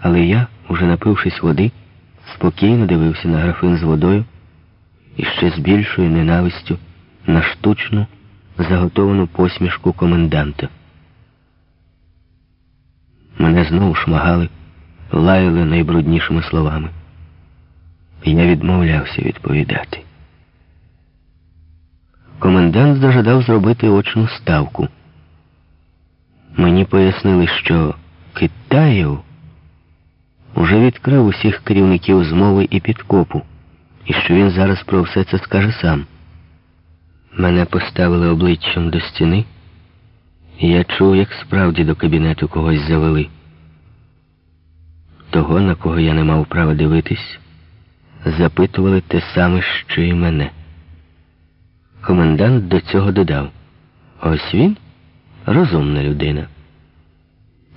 Але я, уже напившись води, спокійно дивився на графин з водою і ще з більшою ненавистю на штучну, заготовану посмішку коменданта. Мене знову шмагали, лаяли найбруднішими словами. Я відмовлявся відповідати. Комендант зажадав зробити очну ставку. Мені пояснили, що Китаєв уже відкрив усіх керівників змови і підкопу, і що він зараз про все це скаже сам. Мене поставили обличчям до стіни, і я чув, як справді до кабінету когось завели. Того, на кого я не мав права дивитись, запитували те саме, що і мене. Комендант до цього додав: ось він розумна людина.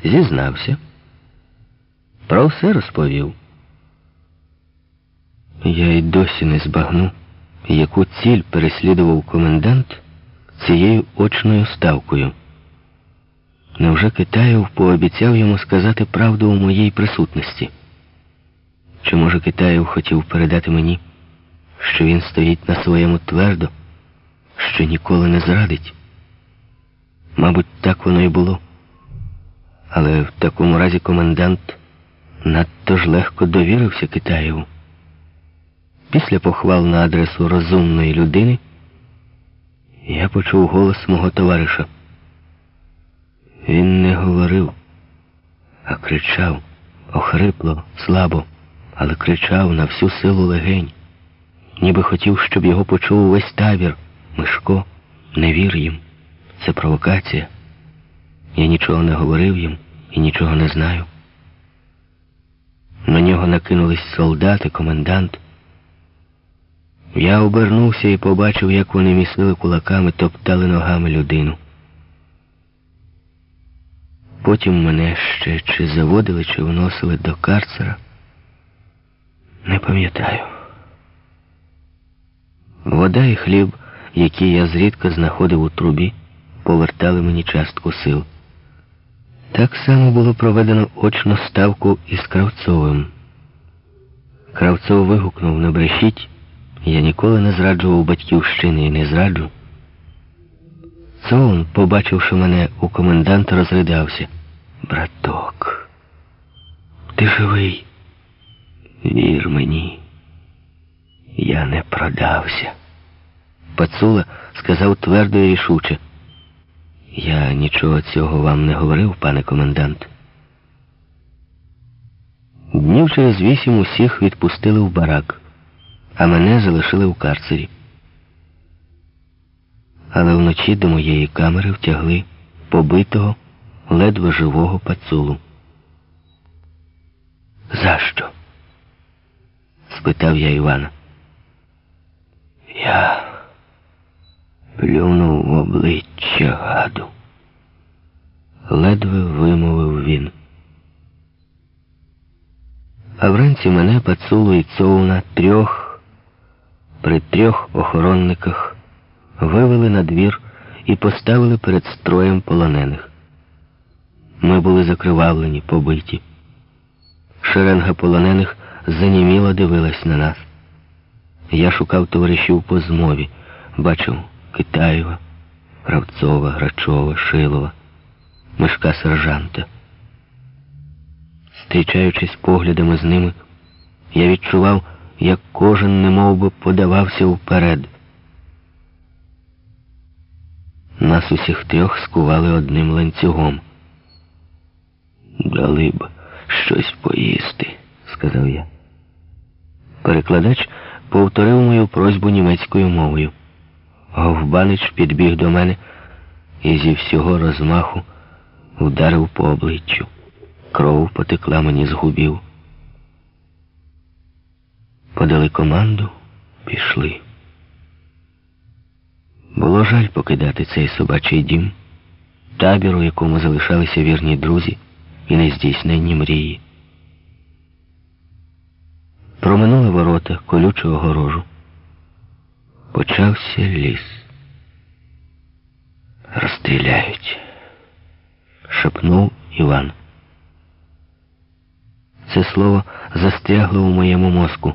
Зізнався, про все розповів. Я й досі не збагну, яку ціль переслідував комендант цією очною ставкою. Невже Китаєв пообіцяв йому сказати правду у моїй присутності? Чи може Китаєв хотів передати мені, що він стоїть на своєму твердо, що ніколи не зрадить? Мабуть, так воно і було. Але в такому разі комендант надто ж легко довірився Китаєву. Після похвал на адресу розумної людини я почув голос мого товариша. Він не говорив, а кричав охрипло, слабо, але кричав на всю силу легень, ніби хотів, щоб його почув увесь табір. Мишко, не вір їм. Це провокація. Я нічого не говорив їм і нічого не знаю. На нього накинулись солдати, комендант. Я обернувся і побачив, як вони місили кулаками, топтали ногами людину. Потім мене ще чи заводили, чи вносили до карцера. Не пам'ятаю. Вода і хліб, які я зрідка знаходив у трубі, повертали мені частку сил. Так само було проведено очну ставку із Кравцовим. Кравцов вигукнув не брешіть, я ніколи не зраджував батьківщини і не зраджу. Цоун, побачивши мене у коменданта, розридався. Браток, ти живий. Вір мені, я не продався. Пацула сказав твердо і рішуче. Я нічого цього вам не говорив, пане комендант. Днів через вісім усіх відпустили в барак, а мене залишили в карцері. Але вночі до моєї камери втягли побитого, ледве живого пацулу. За що? спитав я Івана. Я плюнув в обличчя гаду. Ледве вимовив він. А вранці мене пацулу і цовна трьох при трьох охоронниках вивели на двір і поставили перед строєм полонених. Ми були закривавлені, побиті. Шеренга полонених заніміло дивилась на нас. Я шукав товаришів по змові, бачив Китаєва, Кравцова, Грачова, Шилова, мешка сержанта. Зустрічаючись поглядами з ними, я відчував, як кожен немов би подавався вперед. Нас усіх трьох скували одним ланцюгом. Дали б щось поїсти, сказав я. Перекладач повторив мою просьбу німецькою мовою. Говбанич підбіг до мене і зі всього розмаху вдарив по обличчю. Кров потекла мені з губів. Подали команду, пішли. Було жаль покидати цей собачий дім, табір, у якому залишалися вірні друзі і нездійсненні мрії. Проминули ворота колючого горожу. Почався ліс. Розстріляють, шепнув Іван. Це слово застрягло у моєму мозку.